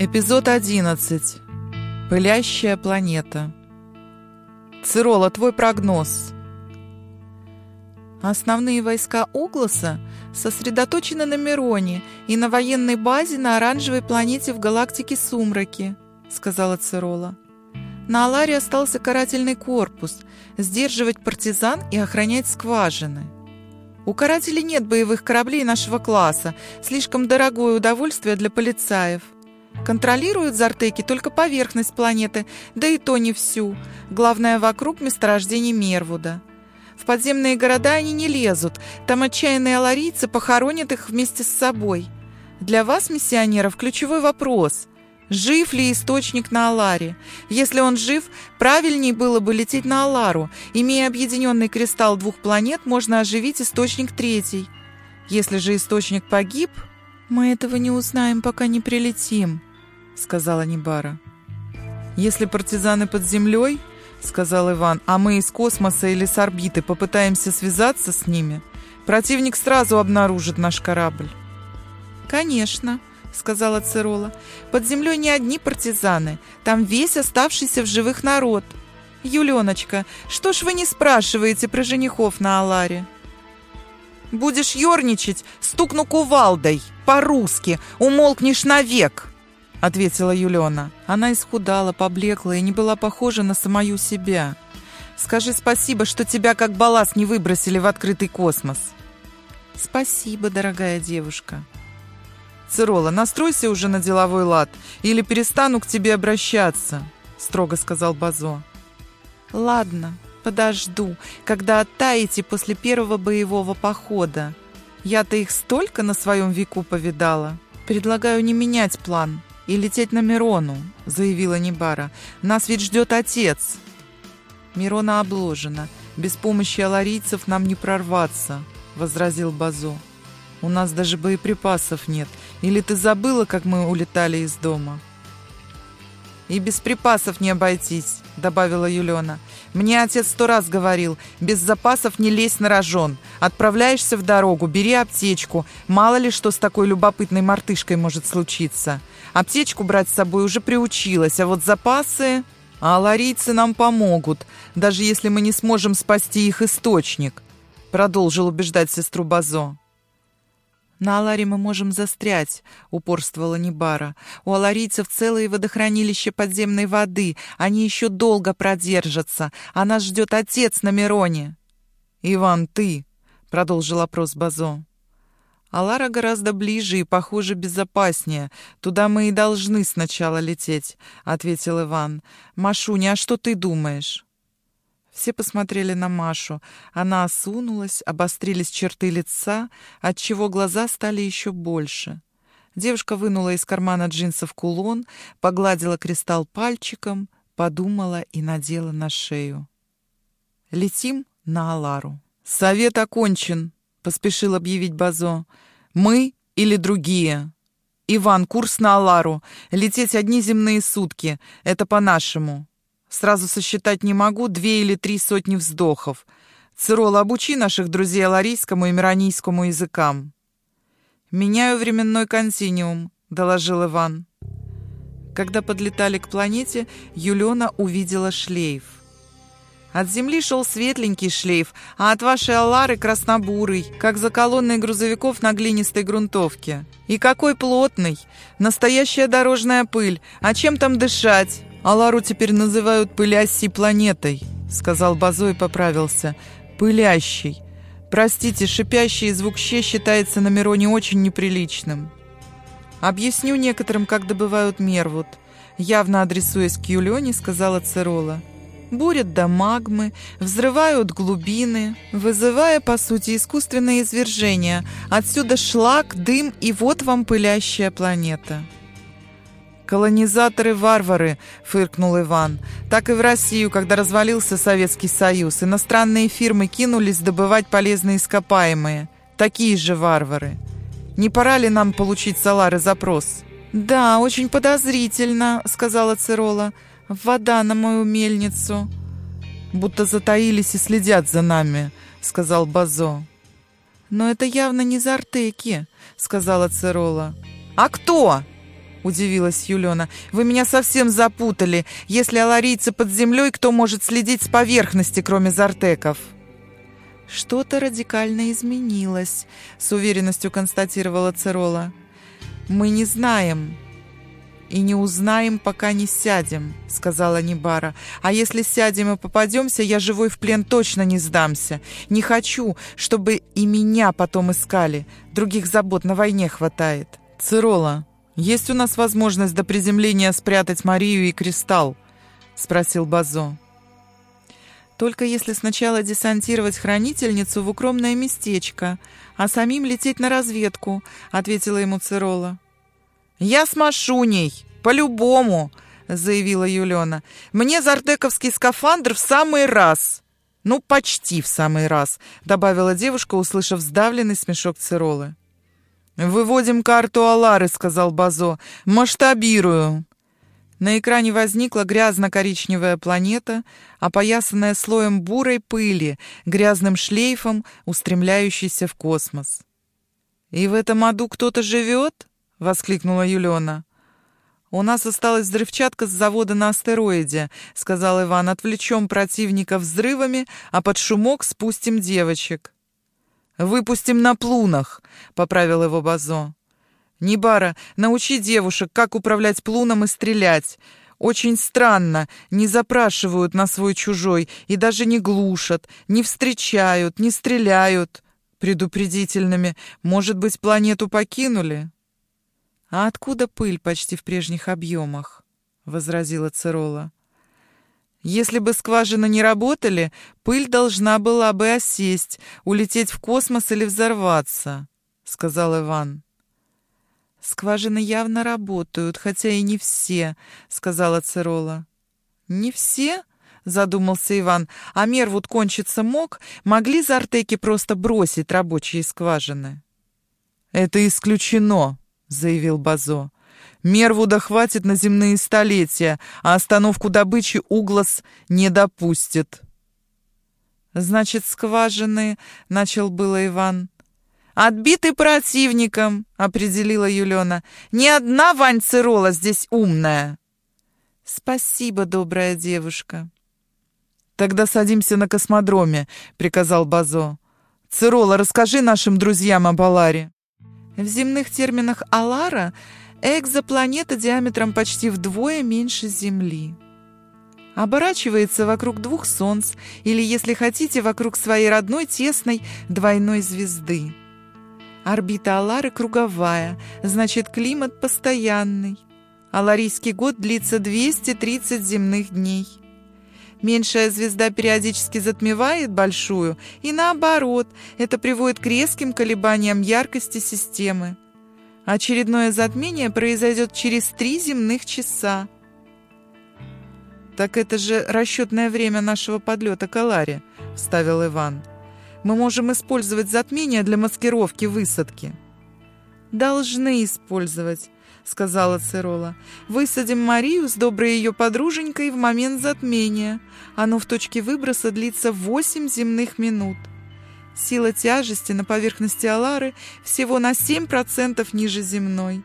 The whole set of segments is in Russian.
Эпизод 11. Пылящая планета. Цирола, твой прогноз. Основные войска Угласа сосредоточены на Мироне и на военной базе на оранжевой планете в галактике Сумраки, сказала Цирола. На Аларе остался карательный корпус, сдерживать партизан и охранять скважины. У карателей нет боевых кораблей нашего класса, слишком дорогое удовольствие для полицаев – Контролируют Зартеки только поверхность планеты, да и то не всю. Главное, вокруг месторождений Мервуда. В подземные города они не лезут. Там отчаянные аларийцы похоронят их вместе с собой. Для вас, миссионеров, ключевой вопрос. Жив ли источник на Аларе? Если он жив, правильней было бы лететь на Алару. Имея объединенный кристалл двух планет, можно оживить источник третий. Если же источник погиб, мы этого не узнаем, пока не прилетим сказала Небара. «Если партизаны под землей, — сказал Иван, — а мы из космоса или с орбиты попытаемся связаться с ними, противник сразу обнаружит наш корабль». «Конечно», — сказала Цирола. «Под землей не одни партизаны, там весь оставшийся в живых народ. Юленочка, что ж вы не спрашиваете про женихов на Аларе?» «Будешь ерничать, стукну кувалдой, по-русски, умолкнешь навек!» — ответила Юлена. Она исхудала, поблекла и не была похожа на самую себя. «Скажи спасибо, что тебя как балласт не выбросили в открытый космос». «Спасибо, дорогая девушка». «Цирола, настройся уже на деловой лад, или перестану к тебе обращаться», — строго сказал Базо. «Ладно, подожду, когда оттаете после первого боевого похода. Я-то их столько на своем веку повидала. Предлагаю не менять план, и лететь на Мирону», — заявила Небара. «Нас ведь ждет отец». «Мирона обложена. Без помощи аларийцев нам не прорваться», — возразил Базо. «У нас даже боеприпасов нет. Или ты забыла, как мы улетали из дома?» «И без припасов не обойтись», — добавила Юлена. «Мне отец сто раз говорил, без запасов не лезь на рожон. Отправляешься в дорогу, бери аптечку. Мало ли что с такой любопытной мартышкой может случиться. Аптечку брать с собой уже приучилась, а вот запасы... А ларийцы нам помогут, даже если мы не сможем спасти их источник», — продолжил убеждать сестру Базо. «На Аларе мы можем застрять», — упорствовала Небара. «У аларийцев целые водохранилища подземной воды. Они еще долго продержатся. А нас ждет отец на Мироне». «Иван, ты», — продолжил опрос Базо. «Алара гораздо ближе и, похоже, безопаснее. Туда мы и должны сначала лететь», — ответил Иван. «Машуня, а что ты думаешь?» Все посмотрели на Машу. Она осунулась, обострились черты лица, отчего глаза стали еще больше. Девушка вынула из кармана джинсов кулон, погладила кристалл пальчиком, подумала и надела на шею. «Летим на Алару». «Совет окончен», — поспешил объявить Базо. «Мы или другие?» «Иван, курс на Алару. Лететь одни земные сутки. Это по-нашему. Сразу сосчитать не могу две или три сотни вздохов. Цирол, обучи наших друзей аларийскому и миранийскому языкам. «Меняю временной континиум», — доложил Иван. Когда подлетали к планете, Юлена увидела шлейф. От земли шел светленький шлейф, а от вашей Аллары краснобурый, как за колонной грузовиков на глинистой грунтовке. И какой плотный! Настоящая дорожная пыль. А чем там дышать? «Алару теперь называют пылящей планетой», — сказал Базо и поправился. «Пылящий. Простите, шипящий звук «щ» считается на Мироне очень неприличным». «Объясню некоторым, как добывают мервуд», — явно адресуясь к Юлене, сказала Церола. «Бурят до магмы, взрывают глубины, вызывая, по сути, искусственное извержение. Отсюда шлак, дым, и вот вам пылящая планета». «Колонизаторы-варвары», — фыркнул Иван. «Так и в Россию, когда развалился Советский Союз, иностранные фирмы кинулись добывать полезные ископаемые. Такие же варвары. Не пора ли нам получить Салары запрос?» «Да, очень подозрительно», — сказала Цирола. «Вода на мою мельницу». «Будто затаились и следят за нами», — сказал Базо. «Но это явно не Зартеки», — сказала Цирола. «А кто?» — удивилась Юлена. «Вы меня совсем запутали. Если аларийцы под землей, кто может следить с поверхности, кроме зартеков?» «Что-то радикально изменилось», — с уверенностью констатировала Церола. «Мы не знаем и не узнаем, пока не сядем», — сказала Нибара. «А если сядем и попадемся, я живой в плен точно не сдамся. Не хочу, чтобы и меня потом искали. Других забот на войне хватает». «Цирола, есть у нас возможность до приземления спрятать Марию и Кристалл?» — спросил Базо. Только если сначала десантировать хранительницу в укромное местечко, а самим лететь на разведку», — ответила ему Цирола. «Я с Машуней, по-любому», — заявила Юлена. «Мне зартековский скафандр в самый раз». «Ну, почти в самый раз», — добавила девушка, услышав сдавленный смешок Циролы. «Выводим карту Алары», — сказал Базо. «Масштабирую». На экране возникла грязно-коричневая планета, опоясанная слоем бурой пыли, грязным шлейфом, устремляющейся в космос. «И в этом аду кто-то живет?» — воскликнула Юлена. «У нас осталась взрывчатка с завода на астероиде», — сказал Иван. «Отвлечем противника взрывами, а под шумок спустим девочек». «Выпустим на плунах», — поправил его Базо. «Нибара, научи девушек, как управлять плуном и стрелять. Очень странно, не запрашивают на свой чужой и даже не глушат, не встречают, не стреляют. Предупредительными, может быть, планету покинули?» «А откуда пыль почти в прежних объемах?» — возразила Цирола. «Если бы скважины не работали, пыль должна была бы осесть, улететь в космос или взорваться», — сказал Иван. «Скважины явно работают, хотя и не все», — сказала Цирола. «Не все?» — задумался Иван. «А Мервуд кончиться мог? Могли зартеки просто бросить рабочие скважины?» «Это исключено», — заявил Базо. «Мервуда хватит на земные столетия, а остановку добычи Углас не допустит». «Значит, скважины...» — начал было Иван. «Отбиты противником», — определила Юлена. «Ни одна Вань Цирола здесь умная». «Спасибо, добрая девушка». «Тогда садимся на космодроме», — приказал Базо. «Цирола, расскажи нашим друзьям об Аларе». В земных терминах Алара экзопланета диаметром почти вдвое меньше Земли. Оборачивается вокруг двух солнц, или, если хотите, вокруг своей родной тесной двойной звезды. Орбита Алары круговая, значит, климат постоянный. Аларийский год длится 230 земных дней. Меньшая звезда периодически затмевает большую, и наоборот, это приводит к резким колебаниям яркости системы. Очередное затмение произойдет через три земных часа. «Так это же расчетное время нашего подлета к Аларе», — вставил Иван. Мы можем использовать затмение для маскировки высадки». «Должны использовать», — сказала Цирола. «Высадим Марию с доброй ее подруженькой в момент затмения. Оно в точке выброса длится восемь земных минут. Сила тяжести на поверхности Алары всего на 7% ниже земной.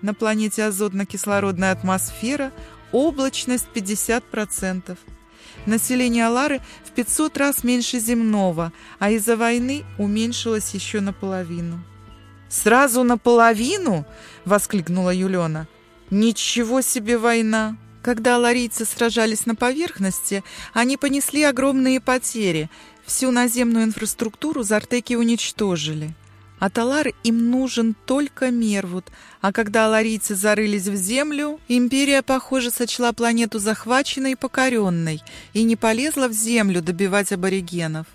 На планете азотно-кислородная атмосфера, облачность 50%. Население Алары в 500 раз меньше земного, а из-за войны уменьшилось еще наполовину. «Сразу наполовину?» — воскликнула Юлена. «Ничего себе война!» Когда ларийцы сражались на поверхности, они понесли огромные потери. Всю наземную инфраструктуру зартеки уничтожили. А Талар им нужен только Мервуд, а когда аларийцы зарылись в землю, империя, похоже, сочла планету захваченной и покоренной и не полезла в землю добивать аборигенов.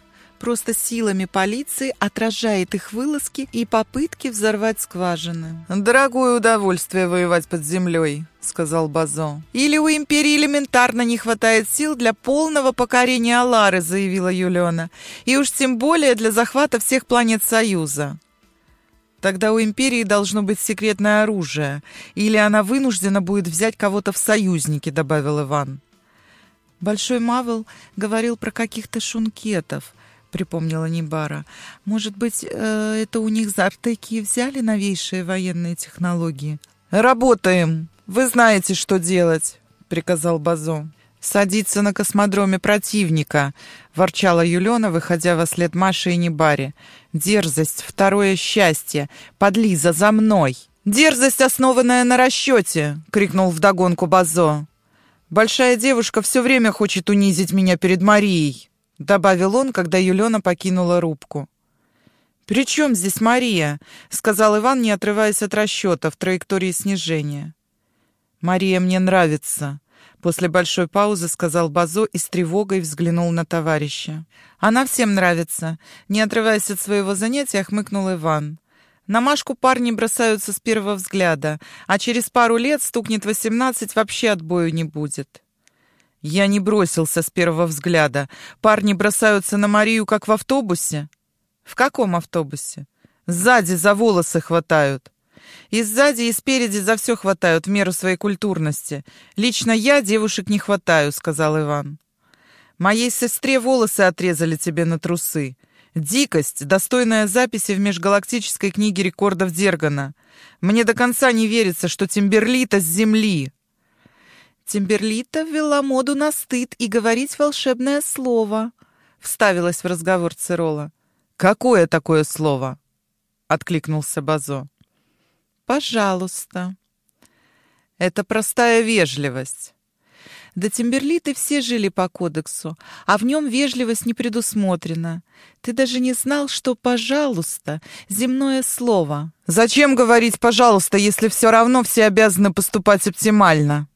Просто силами полиции отражает их вылазки и попытки взорвать скважины. «Дорогое удовольствие воевать под землей», — сказал Базо. «Или у империи элементарно не хватает сил для полного покорения Алары», — заявила Юлена. «И уж тем более для захвата всех планет Союза». Тогда у империи должно быть секретное оружие, или она вынуждена будет взять кого-то в союзники», — добавил Иван. «Большой Мавел говорил про каких-то шункетов», — припомнила Нибара. «Может быть, э, это у них за взяли новейшие военные технологии?» «Работаем. Вы знаете, что делать», — приказал Базо. «Садиться на космодроме противника», — ворчала Юлена, выходя во след Маши и Небаре. «Дерзость, второе счастье. Подлиза, за мной!» «Дерзость, основанная на расчете!» — крикнул вдогонку Базо. «Большая девушка все время хочет унизить меня перед Марией», — добавил он, когда Юлена покинула рубку. «При чем здесь Мария?» — сказал Иван, не отрываясь от расчета в траектории снижения. «Мария мне нравится», — после большой паузы сказал Базо и с тревогой взглянул на товарища. «Она всем нравится», — не отрываясь от своего занятия, хмыкнул Иван. На Машку парни бросаются с первого взгляда, а через пару лет стукнет восемнадцать, вообще отбою не будет. Я не бросился с первого взгляда. Парни бросаются на Марию, как в автобусе. В каком автобусе? Сзади за волосы хватают. И сзади, и спереди за все хватают в меру своей культурности. Лично я девушек не хватаю, сказал Иван. Моей сестре волосы отрезали тебе на трусы. Дикость, достойная записи в межгалактической книге рекордов Дергана. Мне до конца не верится, что Тимберлита с Земли. Тимберлита ввела моду на стыд и говорить волшебное слово, вставилась в разговор Цирола. Какое такое слово? откликнулся Базо. Пожалуйста. Это простая вежливость. До Тимберлиты все жили по кодексу, а в нем вежливость не предусмотрена. Ты даже не знал, что «пожалуйста» — земное слово. Зачем говорить «пожалуйста», если все равно все обязаны поступать оптимально?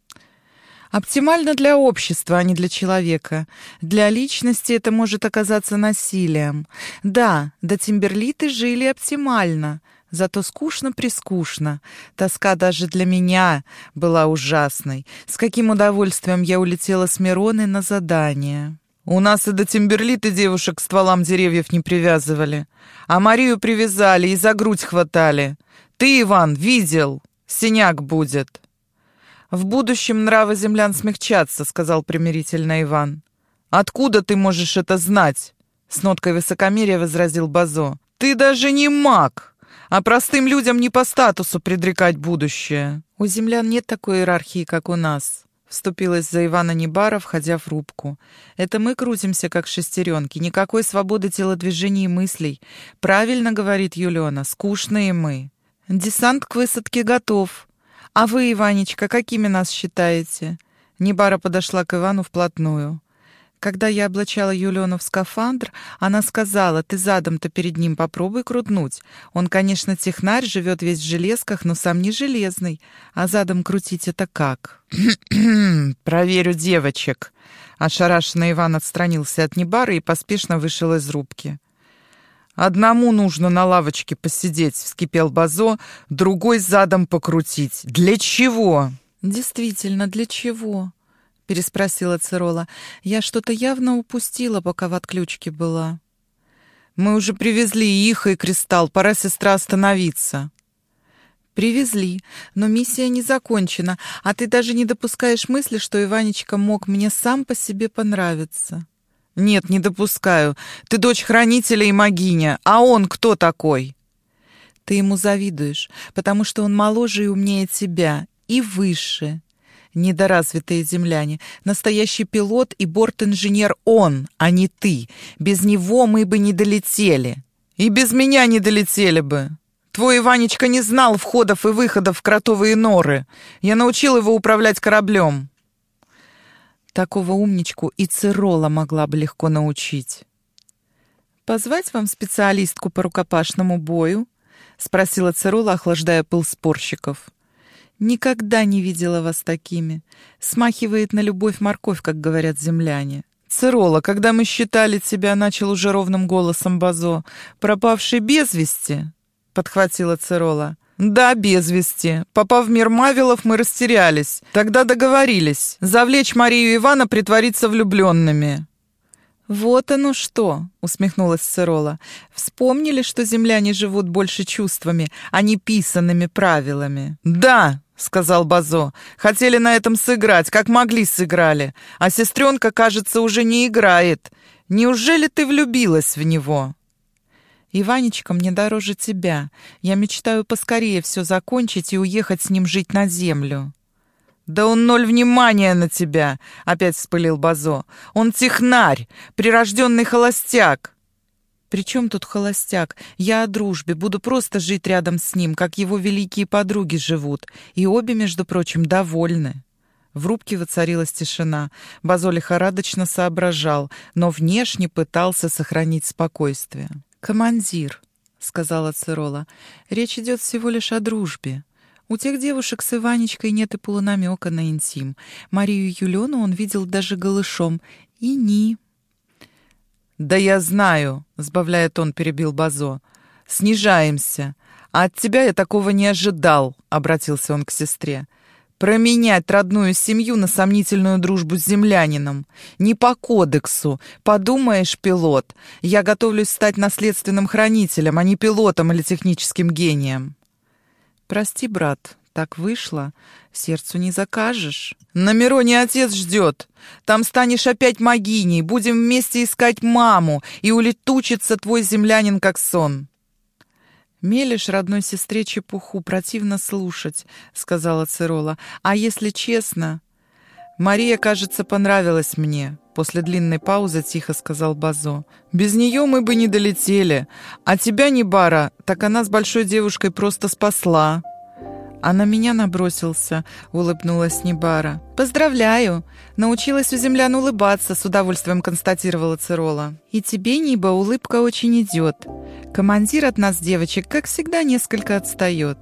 Оптимально для общества, а не для человека. Для личности это может оказаться насилием. Да, до Тимберлиты жили оптимально — Зато скучно-прискучно. Тоска даже для меня была ужасной. С каким удовольствием я улетела с Мироной на задание. У нас и до Тимберлиты девушек к стволам деревьев не привязывали. А Марию привязали и за грудь хватали. Ты, Иван, видел? Синяк будет. В будущем нравы землян смягчатся, сказал примирительно Иван. Откуда ты можешь это знать? С ноткой высокомерия возразил Базо. Ты даже не маг а простым людям не по статусу предрекать будущее. У землян нет такой иерархии, как у нас. Вступилась за Ивана Небара, входя в рубку. «Это мы крутимся, как шестеренки. Никакой свободы телодвижений и мыслей. Правильно, — говорит Юлена, — скучные мы. Десант к высадке готов. А вы, Иванечка, какими нас считаете?» Небара подошла к Ивану вплотную. Когда я облачала Юлену в скафандр, она сказала, ты задом-то перед ним попробуй крутнуть. Он, конечно, технарь, живет весь в железках, но сам не железный. А задом крутить это как? «Проверю девочек». Ошарашенный Иван отстранился от Небары и поспешно вышел из рубки. «Одному нужно на лавочке посидеть», — вскипел Базо, «другой задом покрутить. Для чего?» «Действительно, для чего?» — переспросила Цирола. «Я что-то явно упустила, пока в отключке была». «Мы уже привезли их и кристалл. Пора, сестра, остановиться». «Привезли, но миссия не закончена, а ты даже не допускаешь мысли, что Иванечка мог мне сам по себе понравиться». «Нет, не допускаю. Ты дочь хранителя и могиня, а он кто такой?» «Ты ему завидуешь, потому что он моложе и умнее тебя, и выше, Недоразвитые земляне. Настоящий пилот и борт-инженер он, а не ты. Без него мы бы не долетели. И без меня не долетели бы. Твой Иванечка не знал входов и выходов в кротовые норы. Я научил его управлять кораблем. Такого умничку и Цирола могла бы легко научить. «Позвать вам специалистку по рукопашному бою?» — спросила Цирола, охлаждая пыл спорщиков. Никогда не видела вас такими. Смахивает на любовь-морковь, как говорят земляне. Цирола, когда мы считали тебя, начал уже ровным голосом Базо. Пропавший без вести? Подхватила Цирола. «Да, без вести. Попав в мир Мавилов, мы растерялись. Тогда договорились. Завлечь Марию и Ивана притвориться влюбленными». «Вот оно что!» — усмехнулась Цирола. «Вспомнили, что земляне живут больше чувствами, а не писанными правилами». «Да!» — сказал Базо. «Хотели на этом сыграть, как могли сыграли. А сестренка, кажется, уже не играет. Неужели ты влюбилась в него?» И Ванечка мне дороже тебя. Я мечтаю поскорее все закончить и уехать с ним жить на землю». «Да он ноль внимания на тебя!» — опять вспылил Базо. «Он технарь, прирожденный холостяк!» «При чем тут холостяк? Я о дружбе, буду просто жить рядом с ним, как его великие подруги живут. И обе, между прочим, довольны». В рубке воцарилась тишина. Базо лихорадочно соображал, но внешне пытался сохранить спокойствие. «Командир», — сказала Цирола, — «речь идет всего лишь о дружбе. У тех девушек с Иванечкой нет и полунамека на интим. Марию Юлену он видел даже голышом. И ни...» «Да я знаю», — сбавляя тон, перебил Базо. «Снижаемся. А от тебя я такого не ожидал», — обратился он к сестре. Променять родную семью на сомнительную дружбу с землянином. Не по кодексу. Подумаешь, пилот. Я готовлюсь стать наследственным хранителем, а не пилотом или техническим гением. Прости, брат, так вышло. Сердцу не закажешь. На Мироне отец ждет. Там станешь опять могиней. Будем вместе искать маму, и улетучится твой землянин как сон. «Мелешь родной сестре чепуху, противно слушать», — сказала Цирола. «А если честно...» «Мария, кажется, понравилась мне», — после длинной паузы тихо сказал Базо. «Без нее мы бы не долетели. А тебя, Небара, так она с большой девушкой просто спасла». «А на меня набросился», — улыбнулась Небара. «Поздравляю! Научилась у землян улыбаться», — с удовольствием констатировала Цирола. «И тебе, Ниба, улыбка очень идет. Командир от нас, девочек, как всегда, несколько отстает».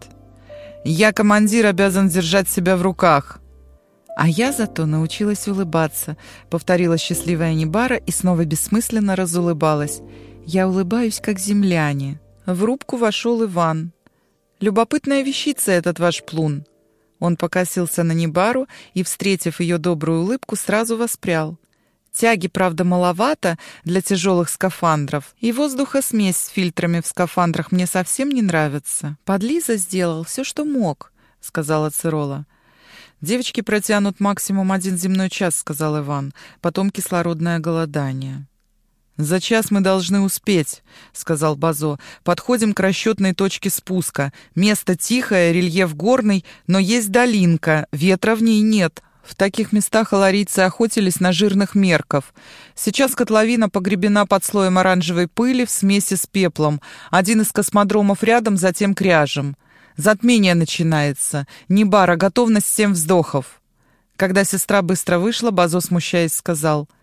«Я, командир, обязан держать себя в руках», «А я зато научилась улыбаться», — повторила счастливая Небара и снова бессмысленно разулыбалась. «Я улыбаюсь, как земляне». В рубку вошел Иван. Любопытная вещица этот ваш плун». Он покосился на Небару и, встретив ее добрую улыбку, сразу воспрял. Тяги, правда, маловато для тяжелых скафандров, и воздухосмесь с фильтрами в скафандрах мне совсем не нравится. Подлиза сделал все, что мог, — сказала Цирола. «Девочки протянут максимум один земной час», — сказал Иван. «Потом кислородное голодание». «За час мы должны успеть», — сказал Базо. «Подходим к расчетной точке спуска. Место тихое, рельеф горный, но есть долинка, ветра в ней нет». В таких местах аларийцы охотились на жирных мерков. Сейчас котловина погребена под слоем оранжевой пыли в смеси с пеплом. Один из космодромов рядом, затем кряжем. Затмение начинается. Небара, готовность всем вздохов. Когда сестра быстро вышла, Базо, смущаясь, сказал —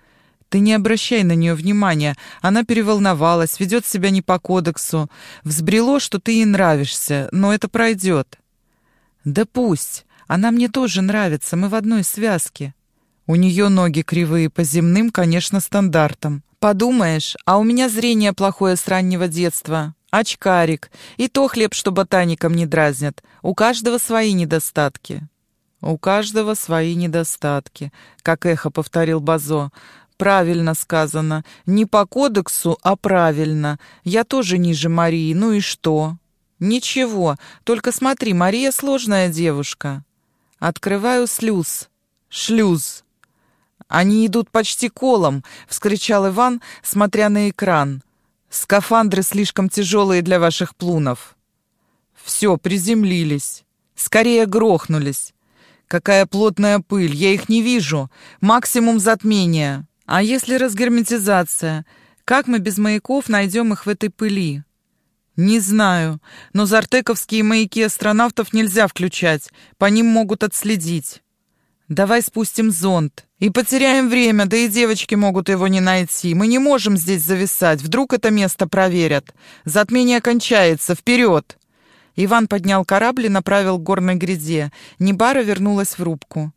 ты не обращай на нее внимания. Она переволновалась, ведет себя не по кодексу. Взбрело, что ты ей нравишься, но это пройдет. Да пусть. Она мне тоже нравится, мы в одной связке. У нее ноги кривые по земным, конечно, стандартам. Подумаешь, а у меня зрение плохое с раннего детства. Очкарик. И то хлеб, что ботаникам не дразнят. У каждого свои недостатки. «У каждого свои недостатки», — как эхо повторил Базо. Правильно сказано. Не по кодексу, а правильно. Я тоже ниже Марии, ну и что? Ничего, только смотри, Мария сложная девушка. Открываю слюз. Шлюз. Они идут почти колом, вскричал Иван, смотря на экран. Скафандры слишком тяжелые для ваших плунов. Все, приземлились. Скорее грохнулись. Какая плотная пыль, я их не вижу. Максимум затмения. А если разгерметизация? Как мы без маяков найдем их в этой пыли? Не знаю, но зартековские маяки астронавтов нельзя включать, по ним могут отследить. Давай спустим зонд и потеряем время, да и девочки могут его не найти. Мы не можем здесь зависать, вдруг это место проверят. Затмение кончается, вперед! Иван поднял корабль и направил к горной гряде. Небара вернулась в рубку.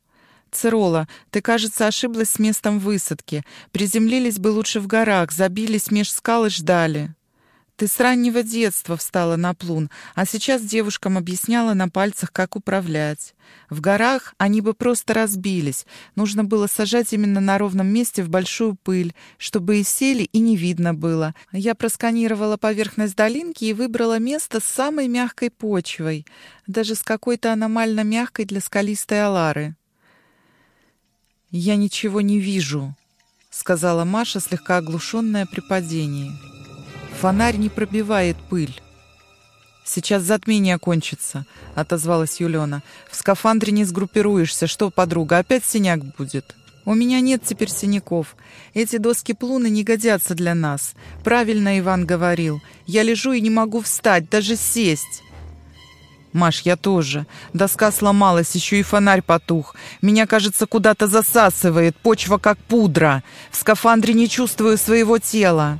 Цирола, ты, кажется, ошиблась с местом высадки. Приземлились бы лучше в горах, забились меж скал и ждали. Ты с раннего детства встала на плун, а сейчас девушкам объясняла на пальцах, как управлять. В горах они бы просто разбились. Нужно было сажать именно на ровном месте в большую пыль, чтобы и сели, и не видно было. Я просканировала поверхность долинки и выбрала место с самой мягкой почвой, даже с какой-то аномально мягкой для скалистой алары. «Я ничего не вижу», — сказала Маша, слегка оглушенная при падении. Фонарь не пробивает пыль. «Сейчас затмение кончится», — отозвалась Юлена. «В скафандре не сгруппируешься. Что, подруга, опять синяк будет?» «У меня нет теперь синяков. Эти доски плуны не годятся для нас. Правильно Иван говорил. Я лежу и не могу встать, даже сесть». «Маш, я тоже. Доска сломалась, еще и фонарь потух. Меня, кажется, куда-то засасывает, почва как пудра. В скафандре не чувствую своего тела».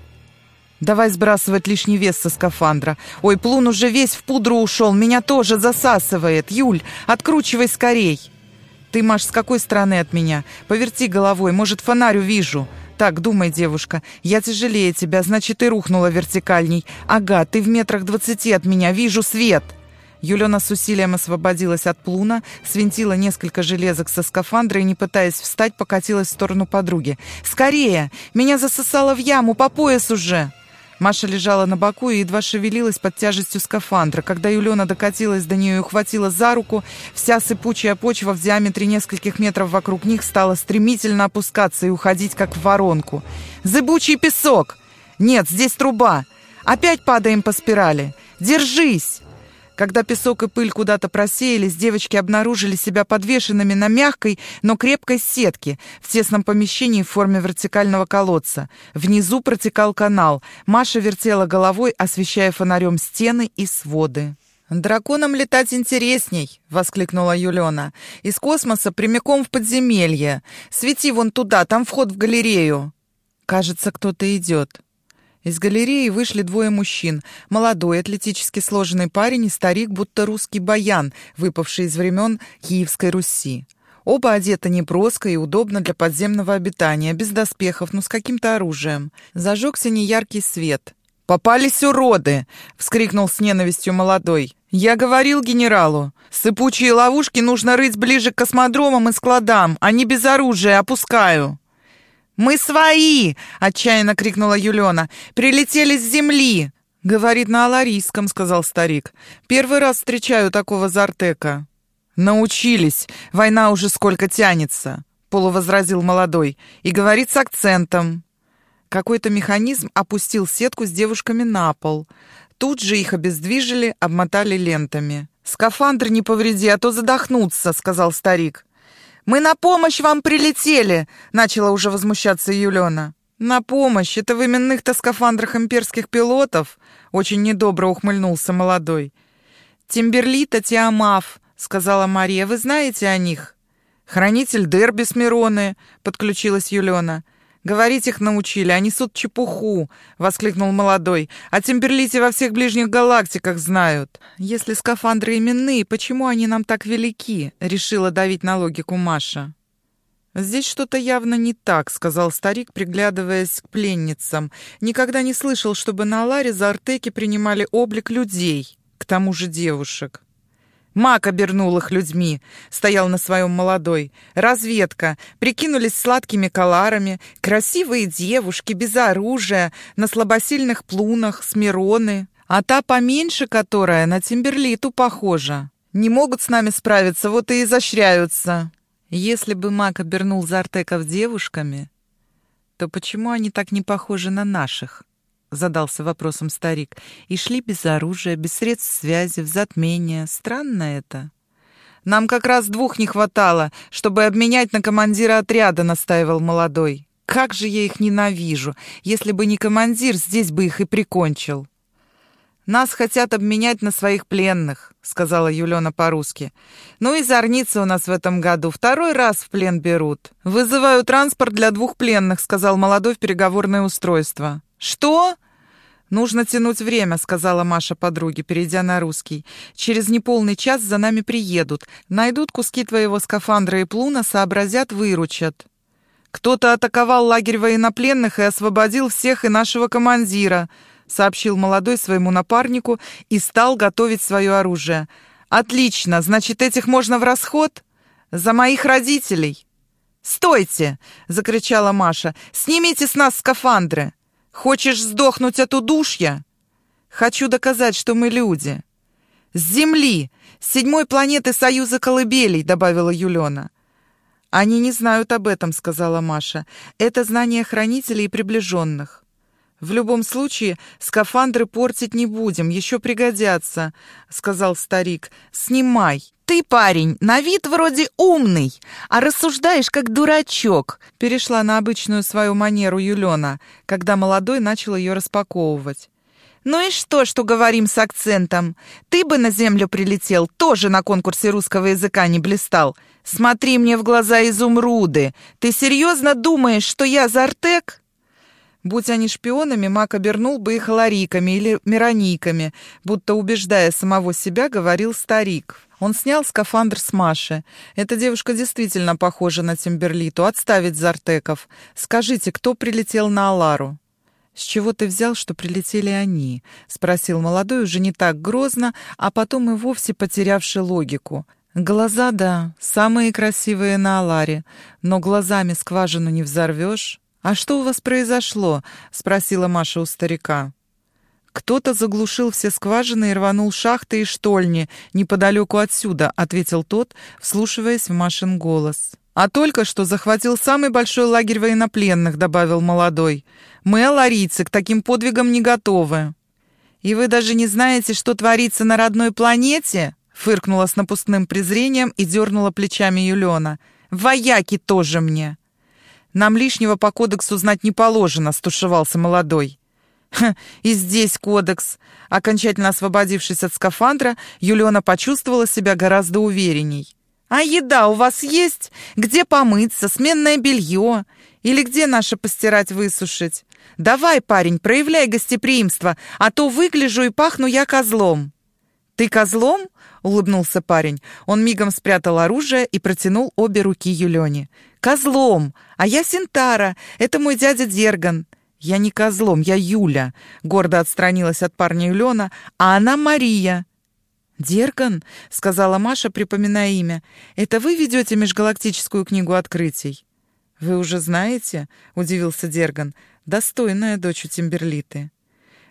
Давай сбрасывать лишний вес со скафандра. Ой, плун уже весь в пудру ушел, меня тоже засасывает. Юль, откручивай скорей. Ты, Маш, с какой стороны от меня? Поверти головой, может, фонарь увижу. Так, думай, девушка, я тяжелее тебя, значит, ты рухнула вертикальней. Ага, ты в метрах двадцати от меня, вижу свет. Юлена с усилием освободилась от плуна, свинтила несколько железок со скафандра и, не пытаясь встать, покатилась в сторону подруги. «Скорее! Меня засосало в яму, по пояс уже!» Маша лежала на боку и едва шевелилась под тяжестью скафандра. Когда Юлена докатилась до нее и ухватила за руку, вся сыпучая почва в диаметре нескольких метров вокруг них стала стремительно опускаться и уходить, как в воронку. «Зыбучий песок! Нет, здесь труба! Опять падаем по спирали! Держись!» Когда песок и пыль куда-то просеялись, девочки обнаружили себя подвешенными на мягкой, но крепкой сетке в тесном помещении в форме вертикального колодца. Внизу протекал канал. Маша вертела головой, освещая фонарем стены и своды. «Драконам летать интересней!» — воскликнула Юлена. «Из космоса прямиком в подземелье. Свети вон туда, там вход в галерею». «Кажется, кто-то идет». Из галереи вышли двое мужчин. Молодой, атлетически сложенный парень и старик, будто русский баян, выпавший из времен Киевской Руси. Оба одеты непроско и удобно для подземного обитания, без доспехов, но с каким-то оружием. Зажегся неяркий свет. «Попались уроды!» — вскрикнул с ненавистью молодой. «Я говорил генералу, сыпучие ловушки нужно рыть ближе к космодромам и складам, а не без оружия, опускаю!» «Мы свои!» — отчаянно крикнула Юлена. «Прилетели с земли!» «Говорит на аларийском», — сказал старик. «Первый раз встречаю такого Зартека». «Научились. Война уже сколько тянется», — полувозразил молодой. «И говорит с акцентом». Какой-то механизм опустил сетку с девушками на пол. Тут же их обездвижили, обмотали лентами. «Скафандр не повреди, а то задохнуться», — сказал старик. «Мы на помощь вам прилетели!» — начала уже возмущаться Юлена. «На помощь? Это в именных-то скафандрах имперских пилотов?» — очень недобро ухмыльнулся молодой. «Тимберлита Тиамав», — сказала Мария. «Вы знаете о них?» «Хранитель Дерби с Мироны», — подключилась Юлена. «Говорить их научили, а несут чепуху!» — воскликнул молодой. «О Тимберлите во всех ближних галактиках знают!» «Если скафандры именные, почему они нам так велики?» — решила давить на логику Маша. «Здесь что-то явно не так», — сказал старик, приглядываясь к пленницам. «Никогда не слышал, чтобы на Аларе за Артеки принимали облик людей, к тому же девушек». Мак обернул их людьми, стоял на своем молодой. Разведка. Прикинулись сладкими коларами. Красивые девушки, без оружия, на слабосильных плунах, смироны. А та поменьше, которая на Тимберлиту похожа. Не могут с нами справиться, вот и изощряются. Если бы Мак обернул Зартеков девушками, то почему они так не похожи на наших? Задался вопросом старик, и шли без оружия, без средств связи, в затмение. Странно это. Нам как раз двух не хватало, чтобы обменять на командира отряда, настаивал молодой. Как же я их ненавижу! Если бы не командир, здесь бы их и прикончил. «Нас хотят обменять на своих пленных», — сказала Юлена по-русски. «Ну и зорницы у нас в этом году. Второй раз в плен берут. Вызываю транспорт для двух пленных», — сказал молодой в переговорное устройство. «Что?» «Нужно тянуть время», — сказала Маша подруге, перейдя на русский. «Через неполный час за нами приедут. Найдут куски твоего скафандра и плуна, сообразят, выручат». «Кто-то атаковал лагерь военнопленных и освободил всех и нашего командира», — сообщил молодой своему напарнику и стал готовить свое оружие. «Отлично! Значит, этих можно в расход? За моих родителей!» «Стойте!» — закричала Маша. «Снимите с нас скафандры!» Хочешь сдохнуть от удушья? Хочу доказать, что мы люди. С Земли, с седьмой планеты Союза Колыбелей, добавила Юлена. Они не знают об этом, сказала Маша. Это знание хранителей и приближенных. «В любом случае, скафандры портить не будем, еще пригодятся», — сказал старик. «Снимай». «Ты, парень, на вид вроде умный, а рассуждаешь как дурачок», — перешла на обычную свою манеру Юлена, когда молодой начал ее распаковывать. «Ну и что, что говорим с акцентом? Ты бы на землю прилетел, тоже на конкурсе русского языка не блистал. Смотри мне в глаза изумруды. Ты серьезно думаешь, что я Зартек?» Будь они шпионами, Мак обернул бы их лариками или мирониками, будто убеждая самого себя, говорил старик. Он снял скафандр с Маши. Эта девушка действительно похожа на Тимберлиту. Отставить Зартеков. Скажите, кто прилетел на Алару? «С чего ты взял, что прилетели они?» — спросил молодой уже не так грозно, а потом и вовсе потерявший логику. «Глаза, да, самые красивые на Аларе, но глазами скважину не взорвешь». «А что у вас произошло?» — спросила Маша у старика. «Кто-то заглушил все скважины и рванул шахты и штольни неподалеку отсюда», — ответил тот, вслушиваясь в Машин голос. «А только что захватил самый большой лагерь военнопленных», — добавил молодой. «Мы, аларийцы, к таким подвигам не готовы». «И вы даже не знаете, что творится на родной планете?» — фыркнула с напускным презрением и дернула плечами Юлена. «Вояки тоже мне!» Нам лишнего по кодексу знать не положено», — стушевался молодой. И здесь кодекс. Окончательно освободившись от скафандра, Юлиона почувствовала себя гораздо уверенней. «А еда у вас есть? Где помыться, сменное белье? Или где наше постирать-высушить? Давай, парень, проявляй гостеприимство, а то выгляжу и пахну я козлом». «Ты козлом?» — улыбнулся парень. Он мигом спрятал оружие и протянул обе руки Юлене. «Козлом! А я Синтара! Это мой дядя Дерган!» «Я не козлом, я Юля!» — гордо отстранилась от парня Юлена. «А она Мария!» «Дерган?» — сказала Маша, припоминая имя. «Это вы ведете межгалактическую книгу открытий?» «Вы уже знаете?» — удивился Дерган. «Достойная дочь у Тимберлиты».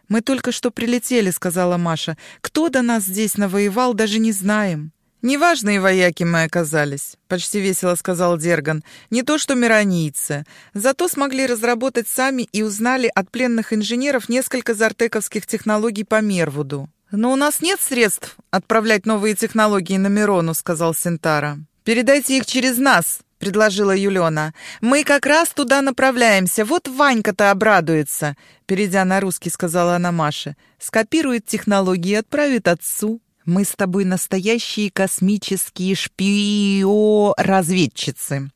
«Мы только что прилетели», — сказала Маша. «Кто до нас здесь навоевал, даже не знаем». «Неважные вояки мы оказались», — почти весело сказал Дерган. «Не то что миронийцы. Зато смогли разработать сами и узнали от пленных инженеров несколько зартековских технологий по Мервуду». «Но у нас нет средств отправлять новые технологии на Мирону», — сказал Синтара. «Передайте их через нас», предложила Юлена. «Мы как раз туда направляемся. Вот Ванька-то обрадуется!» Перейдя на русский, сказала она Маше. «Скопирует технологии и отправит отцу». «Мы с тобой настоящие космические шпио-разведчицы».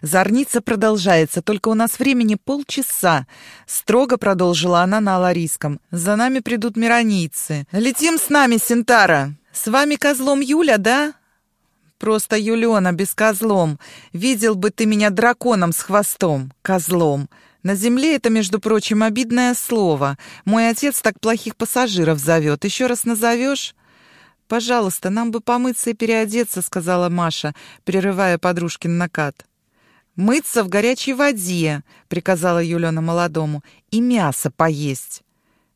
«Зорница продолжается, только у нас времени полчаса», — строго продолжила она на аларийском. «За нами придут миронийцы. Летим с нами, Синтара. С вами козлом Юля, да?» Просто Юлена без козлом. Видел бы ты меня драконом с хвостом. Козлом. На земле это, между прочим, обидное слово. Мой отец так плохих пассажиров зовет. Еще раз назовешь? «Пожалуйста, нам бы помыться и переодеться», — сказала Маша, прерывая подружкин накат. «Мыться в горячей воде», — приказала Юлена молодому, — «и мясо поесть».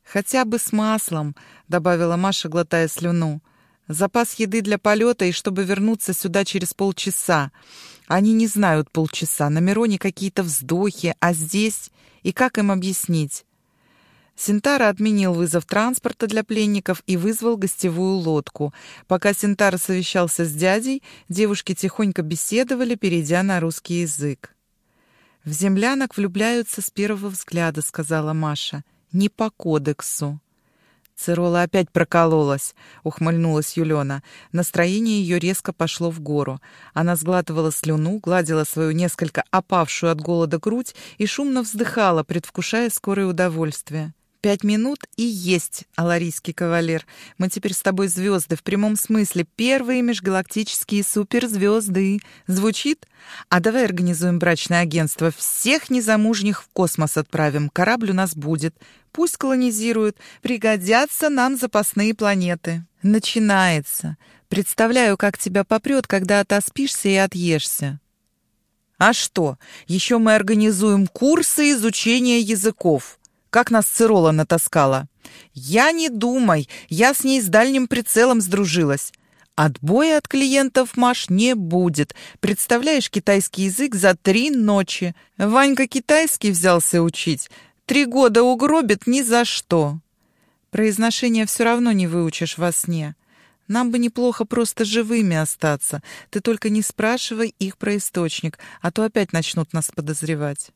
«Хотя бы с маслом», — добавила Маша, глотая слюну. Запас еды для полета и чтобы вернуться сюда через полчаса. Они не знают полчаса. На Мироне какие-то вздохи, а здесь... И как им объяснить? Синтара отменил вызов транспорта для пленников и вызвал гостевую лодку. Пока Синтара совещался с дядей, девушки тихонько беседовали, перейдя на русский язык. «В землянок влюбляются с первого взгляда», — сказала Маша. «Не по кодексу». Цирола опять прокололась, ухмыльнулась Юлена. Настроение ее резко пошло в гору. Она сглатывала слюну, гладила свою несколько опавшую от голода грудь и шумно вздыхала, предвкушая скорое удовольствие. Пять минут и есть, аларийский кавалер. Мы теперь с тобой звезды, в прямом смысле. Первые межгалактические суперзвезды. Звучит? А давай организуем брачное агентство. Всех незамужних в космос отправим. Корабль у нас будет. Пусть колонизируют. Пригодятся нам запасные планеты. Начинается. Представляю, как тебя попрет, когда отоспишься и отъешься. А что? Еще мы организуем курсы изучения языков как нас Цирола натаскала. Я не думай, я с ней с дальним прицелом сдружилась. Отбоя от клиентов, Маш, не будет. Представляешь, китайский язык за три ночи. Ванька китайский взялся учить. Три года угробит ни за что. Произношение все равно не выучишь во сне. Нам бы неплохо просто живыми остаться. Ты только не спрашивай их про источник, а то опять начнут нас подозревать.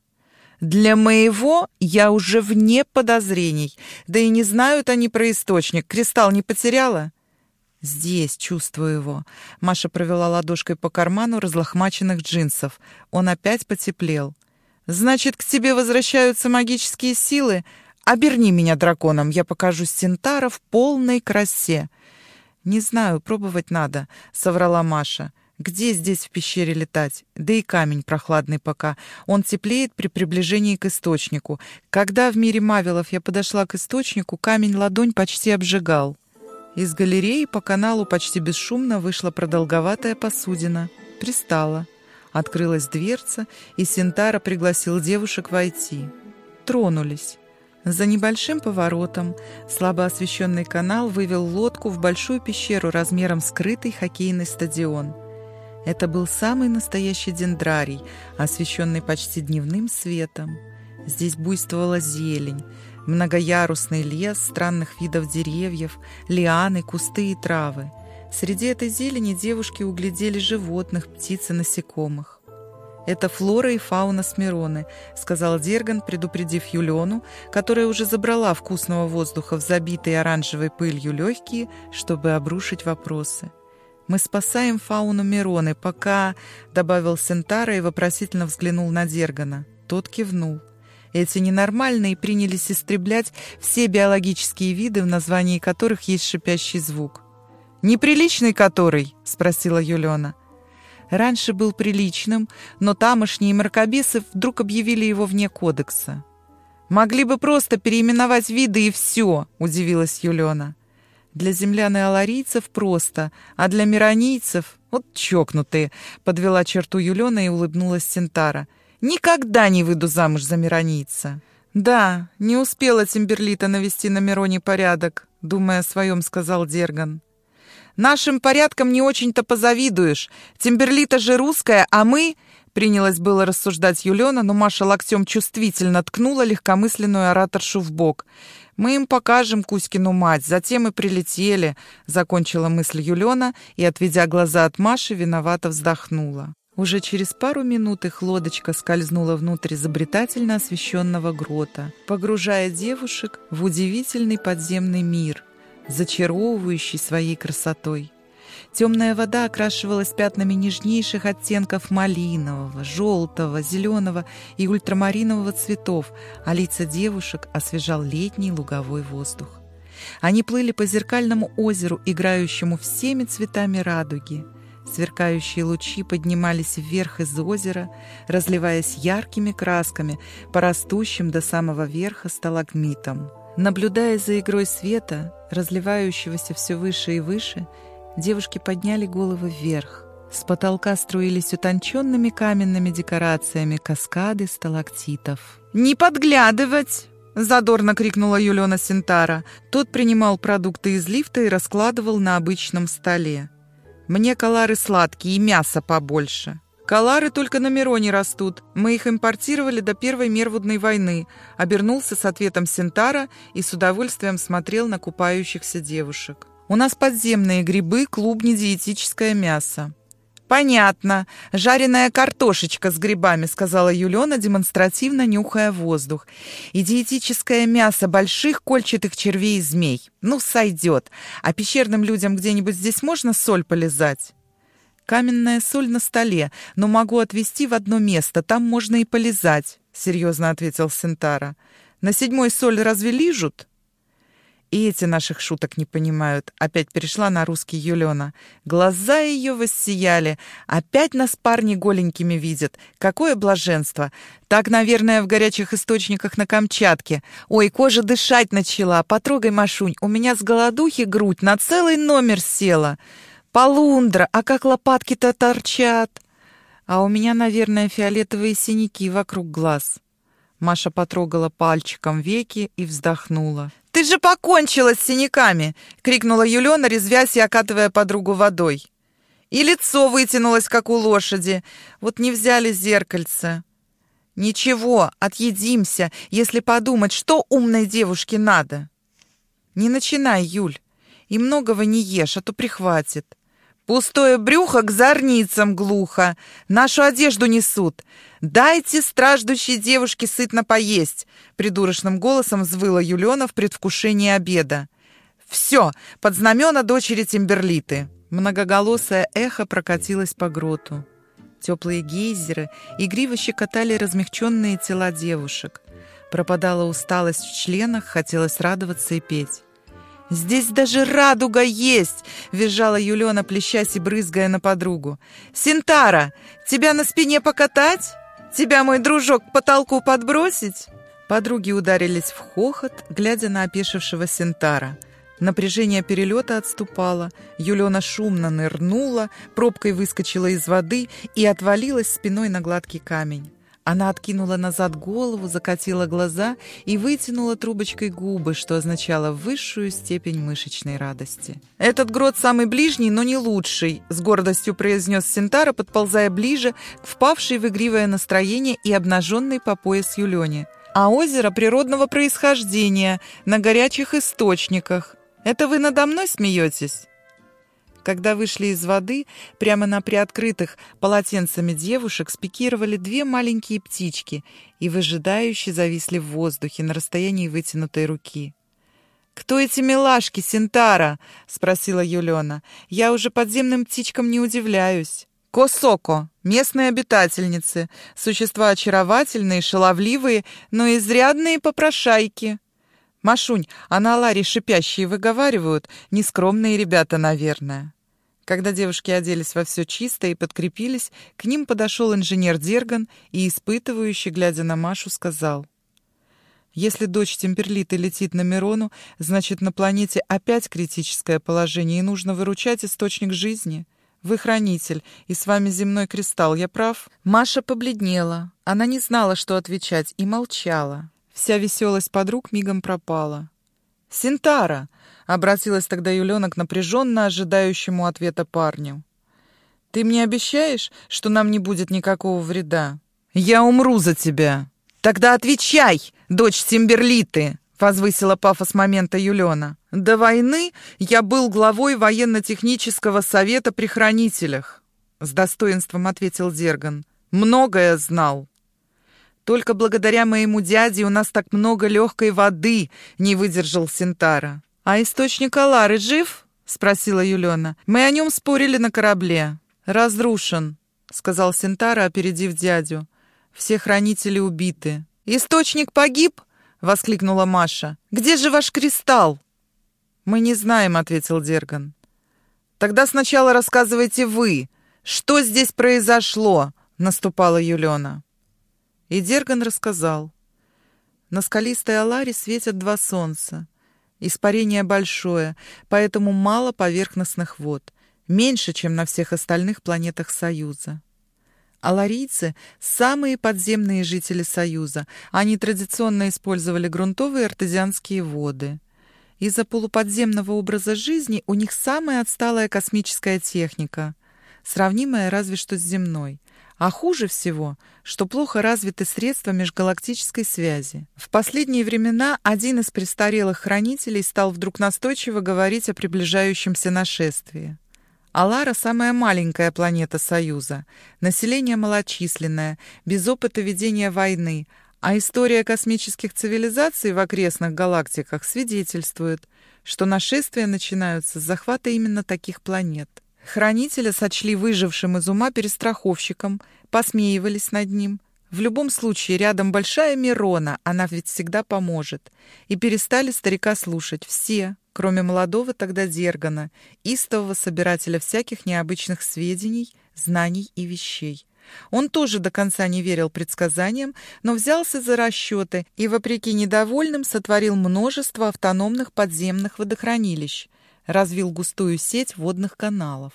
Для моего я уже вне подозрений. Да и не знают они про источник. Кристалл не потеряла? Здесь чувствую его. Маша провела ладошкой по карману разлохмаченных джинсов. Он опять потеплел. Значит, к тебе возвращаются магические силы? Оберни меня драконом, я покажу Синтара в полной красе. Не знаю, пробовать надо, соврала Маша. Где здесь в пещере летать? Да и камень прохладный пока. Он теплеет при приближении к источнику. Когда в мире Мавилов я подошла к источнику, камень ладонь почти обжигал. Из галереи по каналу почти бесшумно вышла продолговатая посудина. Пристала. Открылась дверца, и Синтара пригласил девушек войти. Тронулись. За небольшим поворотом слабо освещенный канал вывел лодку в большую пещеру размером скрытый хоккейный стадион – это был самый настоящий дендрарий, освещенный почти дневным светом. Здесь буйствовала зелень, многоярусный лес странных видов деревьев, лианы, кусты и травы. Среди этой зелени девушки углядели животных, птиц и насекомых. «Это флора и фауна Смироны», — сказал Дерган, предупредив Юлену, которая уже забрала вкусного воздуха в забитые оранжевой пылью легкие, чтобы обрушить вопросы. Мы спасаем фауну Мироны, пока...» — добавил Сентара и вопросительно взглянул на Дергана. Тот кивнул. Эти ненормальные принялись истреблять все биологические виды, в названии которых есть шипящий звук. «Неприличный который?» — спросила Юлена. Раньше был приличным, но тамошние мракобесы вдруг объявили его вне кодекса. «Могли бы просто переименовать виды и все», — удивилась Юлена. Для землян и аларийцев просто, а для миронийцев — вот чокнутые, — подвела черту Юлена и улыбнулась Сентара. «Никогда не выйду замуж за миронийца». «Да, не успела Тимберлита навести на Мироне порядок», — думая о своем, сказал Дерган. «Нашим порядкам не очень-то позавидуешь. Тимберлита же русская, а мы...» Принялась было рассуждать Юлена, но Маша локтем чувствительно ткнула легкомысленную ораторшу в бок. «Мы им покажем Кузькину мать, затем и прилетели», — закончила мысль Юлена и, отведя глаза от Маши, виновато вздохнула. Уже через пару минут их лодочка скользнула внутрь изобретательно освещенного грота, погружая девушек в удивительный подземный мир, зачаровывающий своей красотой. Темная вода окрашивалась пятнами нежнейших оттенков малинового, желтого, зеленого и ультрамаринового цветов, а лица девушек освежал летний луговой воздух. Они плыли по зеркальному озеру, играющему всеми цветами радуги. Сверкающие лучи поднимались вверх из озера, разливаясь яркими красками по растущим до самого верха сталагмитам. Наблюдая за игрой света, разливающегося все выше и выше, девушки подняли головы вверх. С потолка струились утонченными каменными декорациями каскады сталактитов. «Не подглядывать!» — задорно крикнула Юлена Синтара. Тот принимал продукты из лифта и раскладывал на обычном столе. «Мне калары сладкие и мясо побольше». «Калары только на Мироне растут. Мы их импортировали до Первой Мервудной войны», — обернулся с ответом Синтара и с удовольствием смотрел на купающихся девушек. У нас подземные грибы, клубни, диетическое мясо». «Понятно. Жареная картошечка с грибами», — сказала Юлена, демонстративно нюхая воздух. «И диетическое мясо больших кольчатых червей и змей. Ну, сойдет. А пещерным людям где-нибудь здесь можно соль полезать?» «Каменная соль на столе, но могу отвезти в одно место. Там можно и полезать», — серьезно ответил Сентара. «На седьмой соль разве лижут?» И эти наших шуток не понимают. Опять перешла на русский Юлена. Глаза ее воссияли. Опять нас парни голенькими видят. Какое блаженство. Так, наверное, в горячих источниках на Камчатке. Ой, кожа дышать начала. Потрогай, Машунь, у меня с голодухи грудь на целый номер села. Полундра, а как лопатки-то торчат. А у меня, наверное, фиолетовые синяки вокруг глаз. Маша потрогала пальчиком веки и вздохнула. «Ты же покончила с синяками!» — крикнула Юлена, резвясь и окатывая подругу водой. И лицо вытянулось, как у лошади. Вот не взяли зеркальце. Ничего, отъедимся, если подумать, что умной девушке надо. Не начинай, Юль, и многого не ешь, а то прихватит. Пустое брюхо к зорницам глухо. Нашу одежду несут. Дайте страждущей девушке сытно поесть. Придурочным голосом взвыла Юлена в предвкушении обеда. Все, под знамена дочери Тимберлиты. Многоголосое эхо прокатилось по гроту. Теплые гейзеры игриво щекотали размягченные тела девушек. Пропадала усталость в членах, хотелось радоваться и петь. «Здесь даже радуга есть!» — визжала Юлена, плещась и брызгая на подругу. «Синтара, тебя на спине покатать? Тебя, мой дружок, к потолку подбросить?» Подруги ударились в хохот, глядя на опешившего Синтара. Напряжение перелета отступало, Юлена шумно нырнула, пробкой выскочила из воды и отвалилась спиной на гладкий камень. Она откинула назад голову, закатила глаза и вытянула трубочкой губы, что означало высшую степень мышечной радости. «Этот грот самый ближний, но не лучший», — с гордостью произнес Синтара, подползая ближе к впавшей в игривое настроение и обнаженной по пояс Юлене. «А озеро природного происхождения, на горячих источниках. Это вы надо мной смеетесь?» Когда вышли из воды, прямо на приоткрытых полотенцами девушек спикировали две маленькие птички и выжидающе зависли в воздухе на расстоянии вытянутой руки. «Кто эти милашки, Синтара?» — спросила Юлена. «Я уже подземным птичкам не удивляюсь». «Косоко, местные обитательницы, существа очаровательные, шаловливые, но изрядные попрошайки». «Машунь, а на Ларе шипящие выговаривают, нескромные ребята, наверное». Когда девушки оделись во все чисто и подкрепились, к ним подошел инженер Дерган и, испытывающий, глядя на Машу, сказал. «Если дочь Темперлиты летит на Мирону, значит, на планете опять критическое положение, и нужно выручать источник жизни. Вы хранитель, и с вами земной кристалл, я прав?» Маша побледнела. Она не знала, что отвечать, и молчала. Вся веселость подруг мигом пропала. «Синтара!» Обратилась тогда Юлена к напряженно ожидающему ответа парню. «Ты мне обещаешь, что нам не будет никакого вреда?» «Я умру за тебя!» «Тогда отвечай, дочь Тимберлиты!» — возвысила пафос момента Юлена. «До войны я был главой военно-технического совета при хранителях», — с достоинством ответил Дерган. «Многое знал». «Только благодаря моему дяде у нас так много легкой воды», — не выдержал Синтара. «А источник Алары жив?» — спросила Юлена. «Мы о нем спорили на корабле». «Разрушен», — сказал Синтара, опередив дядю. «Все хранители убиты». «Источник погиб?» — воскликнула Маша. «Где же ваш кристалл?» «Мы не знаем», — ответил Дерган. «Тогда сначала рассказывайте вы. Что здесь произошло?» — наступала Юлена. И Дерган рассказал. На скалистой Аларе светят два солнца. Испарение большое, поэтому мало поверхностных вод, меньше, чем на всех остальных планетах Союза. Аларийцы – самые подземные жители Союза. Они традиционно использовали грунтовые артезианские воды. Из-за полуподземного образа жизни у них самая отсталая космическая техника, сравнимая разве что с земной. А хуже всего, что плохо развиты средства межгалактической связи. В последние времена один из престарелых хранителей стал вдруг настойчиво говорить о приближающемся нашествии. Алара – самая маленькая планета Союза, население малочисленное, без опыта ведения войны, а история космических цивилизаций в окрестных галактиках свидетельствует, что нашествия начинаются с захвата именно таких планет – Хранителя сочли выжившим из ума перестраховщиком, посмеивались над ним. В любом случае, рядом большая Мирона, она ведь всегда поможет. И перестали старика слушать все, кроме молодого тогда Дергана, истового собирателя всяких необычных сведений, знаний и вещей. Он тоже до конца не верил предсказаниям, но взялся за расчеты и, вопреки недовольным, сотворил множество автономных подземных водохранилищ, развил густую сеть водных каналов.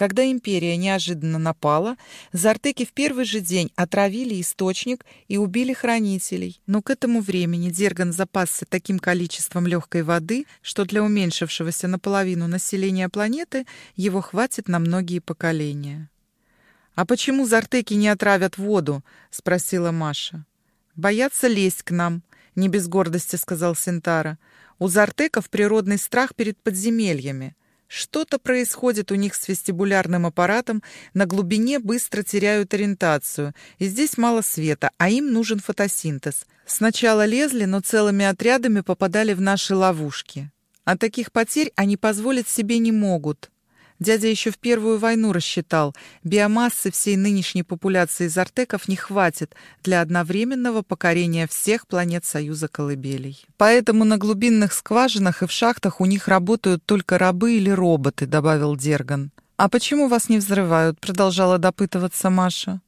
Когда империя неожиданно напала, зартеки в первый же день отравили источник и убили хранителей. Но к этому времени Дерган запасся таким количеством легкой воды, что для уменьшившегося наполовину населения планеты его хватит на многие поколения. «А почему зартеки не отравят воду?» — спросила Маша. «Боятся лезть к нам», — не без гордости сказал Синтара. «У зартеков природный страх перед подземельями. Что-то происходит у них с вестибулярным аппаратом, на глубине быстро теряют ориентацию, и здесь мало света, а им нужен фотосинтез. Сначала лезли, но целыми отрядами попадали в наши ловушки. А таких потерь они позволить себе не могут. Дядя еще в Первую войну рассчитал, биомассы всей нынешней популяции зартеков не хватит для одновременного покорения всех планет Союза Колыбелей. Поэтому на глубинных скважинах и в шахтах у них работают только рабы или роботы, добавил Дерган. «А почему вас не взрывают?» — продолжала допытываться Маша.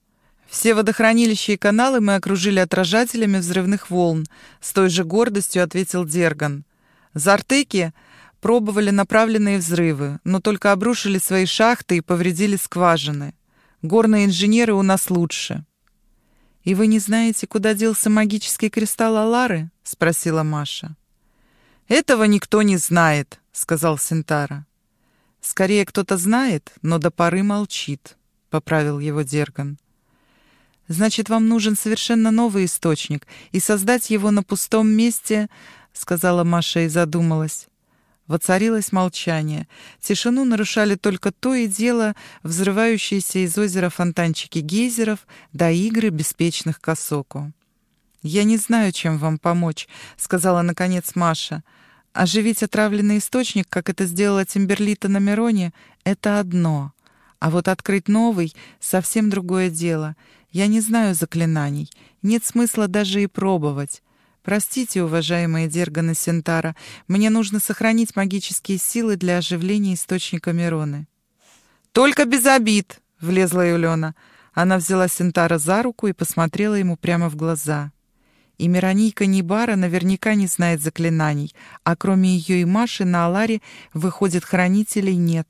«Все водохранилища и каналы мы окружили отражателями взрывных волн», — с той же гордостью ответил Дерган. «Зартыки Пробовали направленные взрывы, но только обрушили свои шахты и повредили скважины. Горные инженеры у нас лучше. «И вы не знаете, куда делся магический кристалл Алары?» — спросила Маша. «Этого никто не знает», — сказал Синтара. «Скорее кто-то знает, но до поры молчит», — поправил его Дерган. «Значит, вам нужен совершенно новый источник, и создать его на пустом месте...» — сказала Маша и задумалась. Воцарилось молчание. Тишину нарушали только то и дело взрывающиеся из озера фонтанчики гейзеров до игры беспечных косоку. «Я не знаю, чем вам помочь», — сказала наконец Маша. «Оживить отравленный источник, как это сделала Тимберлита на Мироне, — это одно. А вот открыть новый — совсем другое дело. Я не знаю заклинаний. Нет смысла даже и пробовать. «Простите, уважаемые Дерганы Сентара, мне нужно сохранить магические силы для оживления источника Мироны». «Только без обид!» — влезла Юлена. Она взяла Сентара за руку и посмотрела ему прямо в глаза. И Миронийка Нибара наверняка не знает заклинаний, а кроме ее и Маши на Аларе, выходит, хранителей нет.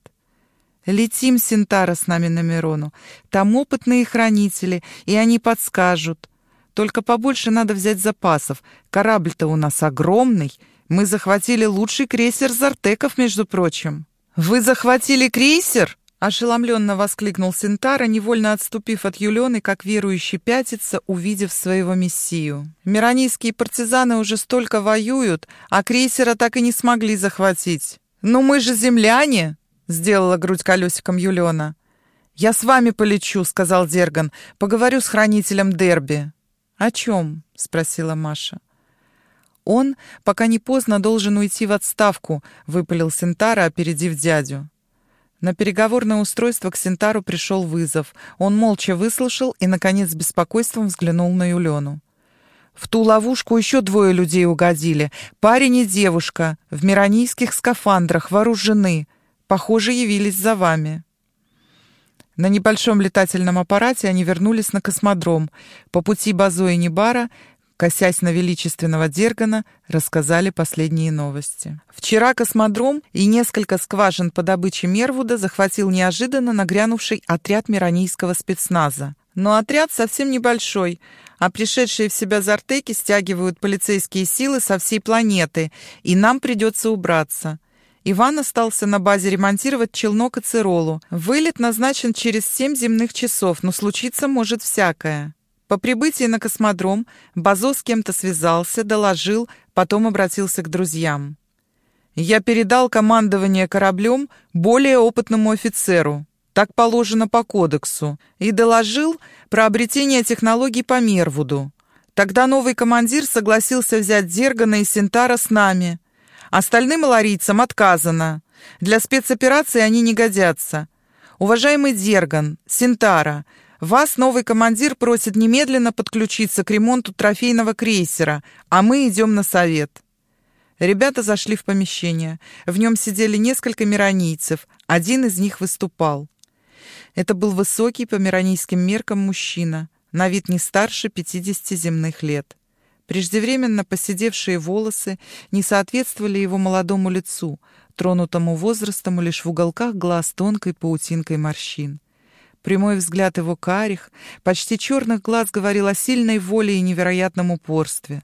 «Летим, Сентара, с нами на Мирону. Там опытные хранители, и они подскажут. Только побольше надо взять запасов. Корабль-то у нас огромный. Мы захватили лучший крейсер Зартеков, между прочим». «Вы захватили крейсер?» — ошеломленно воскликнул Синтара, невольно отступив от Юлены, как верующий пятится, увидев своего мессию. «Миронийские партизаны уже столько воюют, а крейсера так и не смогли захватить. Ну мы же земляне!» — сделала грудь колесиком Юлена. «Я с вами полечу», — сказал Дерган. «Поговорю с хранителем Дерби». «О чем?» — спросила Маша. «Он, пока не поздно, должен уйти в отставку», — выпалил Синтара, опередив дядю. На переговорное устройство к Синтару пришел вызов. Он молча выслушал и, наконец, с беспокойством взглянул на Юлену. «В ту ловушку еще двое людей угодили. Парень и девушка, в миронийских скафандрах, вооружены. Похоже, явились за вами». На небольшом летательном аппарате они вернулись на космодром. По пути Базо и Небара, косясь на величественного Дергана, рассказали последние новости. Вчера космодром и несколько скважин по добыче Мервуда захватил неожиданно нагрянувший отряд миранийского спецназа. Но отряд совсем небольшой, а пришедшие в себя зартеки стягивают полицейские силы со всей планеты, и нам придется убраться. Иван остался на базе ремонтировать челнок и циролу. Вылет назначен через семь земных часов, но случиться может всякое. По прибытии на космодром Базо с кем-то связался, доложил, потом обратился к друзьям. «Я передал командование кораблем более опытному офицеру, так положено по кодексу, и доложил про обретение технологий по Мервуду. Тогда новый командир согласился взять Дергана и Синтара с нами. Остальным ларийцам отказано. Для спецоперации они не годятся. Уважаемый Дерган, Синтара, вас новый командир просит немедленно подключиться к ремонту трофейного крейсера, а мы идем на совет». Ребята зашли в помещение. В нем сидели несколько миронийцев. Один из них выступал. Это был высокий по миронийским меркам мужчина, на вид не старше 50 земных лет. Преждевременно поседевшие волосы не соответствовали его молодому лицу, тронутому возрастом лишь в уголках глаз тонкой паутинкой морщин. Прямой взгляд его карих, почти черных глаз говорил о сильной воле и невероятном упорстве.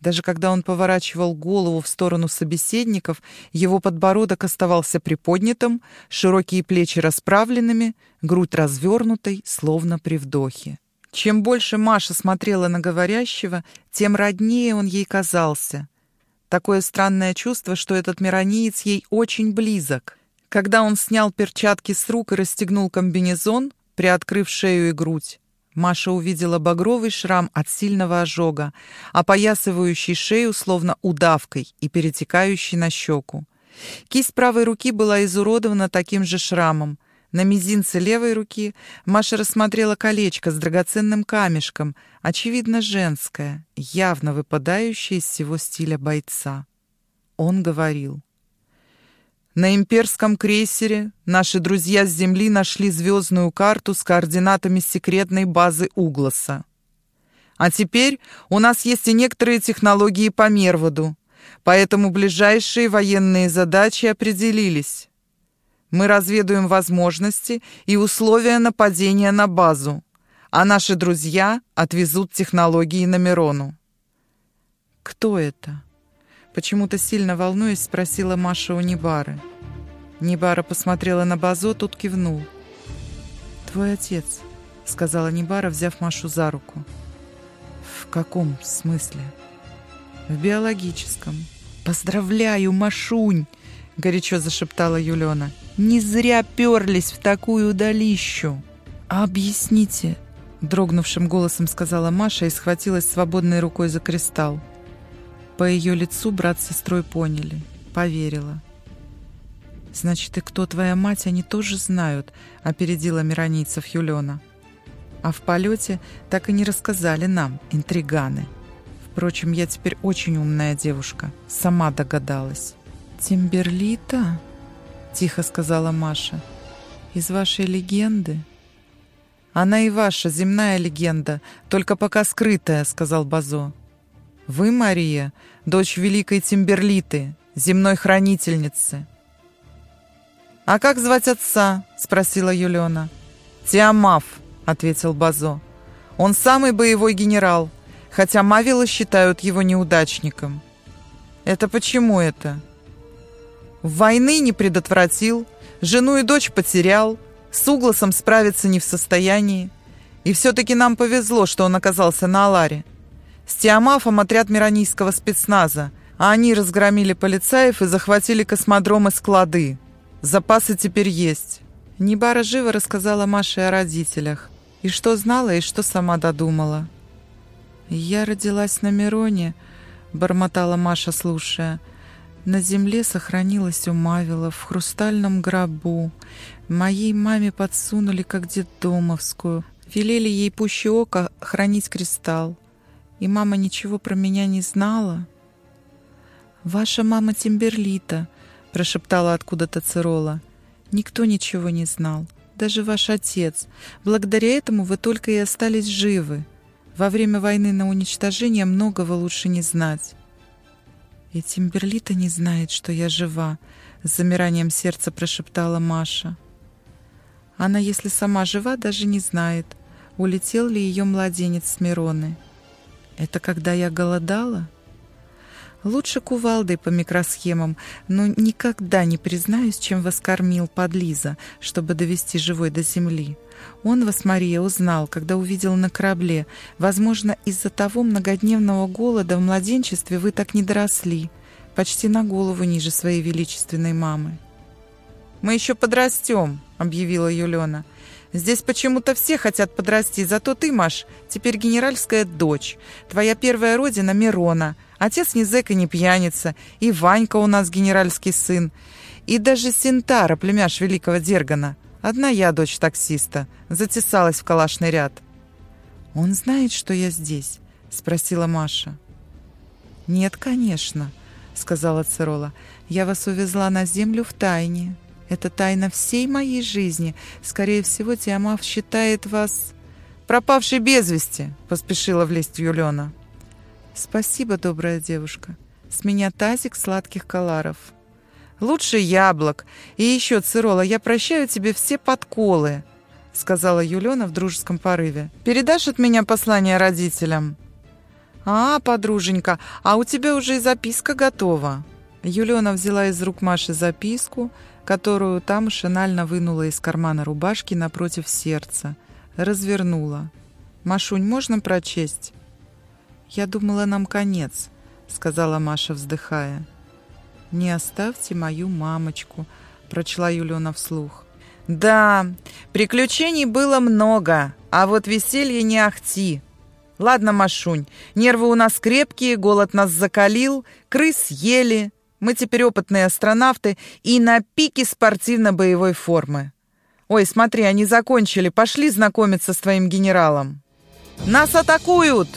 Даже когда он поворачивал голову в сторону собеседников, его подбородок оставался приподнятым, широкие плечи расправленными, грудь развернутой, словно при вдохе. Чем больше Маша смотрела на говорящего, тем роднее он ей казался. Такое странное чувство, что этот мирониец ей очень близок. Когда он снял перчатки с рук и расстегнул комбинезон, приоткрыв шею и грудь, Маша увидела багровый шрам от сильного ожога, опоясывающий шею словно удавкой и перетекающий на щеку. Кисть правой руки была изуродована таким же шрамом. На мизинце левой руки Маша рассмотрела колечко с драгоценным камешком, очевидно женское, явно выпадающее из всего стиля бойца. Он говорил. На имперском крейсере наши друзья с Земли нашли звездную карту с координатами секретной базы Угласа. А теперь у нас есть и некоторые технологии по Мерводу, поэтому ближайшие военные задачи определились. Мы разведуем возможности и условия нападения на базу, а наши друзья отвезут технологии на Мирону. «Кто это?» Почему-то сильно волнуясь, спросила Маша у Небары. Небара посмотрела на Базо, тут кивнул. «Твой отец», — сказала Небара, взяв Машу за руку. «В каком смысле?» «В биологическом». «Поздравляю, Машунь!» — горячо зашептала Юлена. «Не зря перлись в такую долищу!» «А объясните!» — дрогнувшим голосом сказала Маша и схватилась свободной рукой за кристалл. По ее лицу брат с сестрой поняли. Поверила. «Значит, и кто твоя мать, они тоже знают», — опередила миронийцев Юлена. «А в полете так и не рассказали нам, интриганы. Впрочем, я теперь очень умная девушка, сама догадалась». «Тимберлита?» — тихо сказала Маша. «Из вашей легенды?» «Она и ваша, земная легенда, только пока скрытая», — сказал Базо. Вы, Мария, дочь великой Тимберлиты, земной хранительницы. «А как звать отца?» — спросила Юлена. «Тиамав», — ответил Базо. «Он самый боевой генерал, хотя Мавилы считают его неудачником». «Это почему это?» «Войны не предотвратил, жену и дочь потерял, с Угласом справиться не в состоянии. И все-таки нам повезло, что он оказался на Аларе. С Тиамафом отряд миранийского спецназа, а они разгромили полицаев и захватили космодром и склады. Запасы теперь есть. Небара живо рассказала Маше о родителях. И что знала, и что сама додумала. «Я родилась на Мироне», — бормотала Маша, слушая. «На земле сохранилась у Мавила в хрустальном гробу. Моей маме подсунули, как детдомовскую. Велели ей пуще ока хранить кристалл. И мама ничего про меня не знала. «Ваша мама Тимберлита», — прошептала откуда-то Цирола. «Никто ничего не знал, даже ваш отец. Благодаря этому вы только и остались живы. Во время войны на уничтожение многого лучше не знать». «И Тимберлита не знает, что я жива», — с замиранием сердца прошептала Маша. Она, если сама жива, даже не знает, улетел ли ее младенец с Мироны. Это когда я голодала? Лучше кувалдой по микросхемам, но никогда не признаюсь, чем вас кормил подлиза, чтобы довести живой до земли. Он вас, Мария, узнал, когда увидел на корабле. Возможно, из-за того многодневного голода в младенчестве вы так не доросли, почти на голову ниже своей величественной мамы. «Мы еще подрастем», — объявила Юлена. Здесь почему-то все хотят подрасти, зато ты, Маш, теперь генеральская дочь. Твоя первая родина — Мирона. Отец ни зэк и не пьяница. И Ванька у нас генеральский сын. И даже Синтара, племяш великого Дергана. Одна я дочь таксиста. Затесалась в калашный ряд. «Он знает, что я здесь?» — спросила Маша. «Нет, конечно», — сказала Цирола. «Я вас увезла на землю в тайне». Это тайна всей моей жизни. Скорее всего, Тиамав считает вас пропавшей без вести», — поспешила влезть Юлена. «Спасибо, добрая девушка. С меня тазик сладких коларов». «Лучше яблок. И еще, Цирола, я прощаю тебе все подколы», — сказала Юлена в дружеском порыве. «Передашь от меня послание родителям?» «А, подруженька, а у тебя уже и записка готова». Юлиона взяла из рук Маши записку, которую та машинально вынула из кармана рубашки напротив сердца, развернула. «Машунь, можно прочесть?» «Я думала, нам конец», — сказала Маша, вздыхая. «Не оставьте мою мамочку», — прочла Юлиона вслух. «Да, приключений было много, а вот веселье не ахти. Ладно, Машунь, нервы у нас крепкие, голод нас закалил, крыс ели, мы теперь опытные астронавты и на пике спортивно-боевой формы. Ой, смотри, они закончили, пошли знакомиться с твоим генералом». «Нас атакуют!»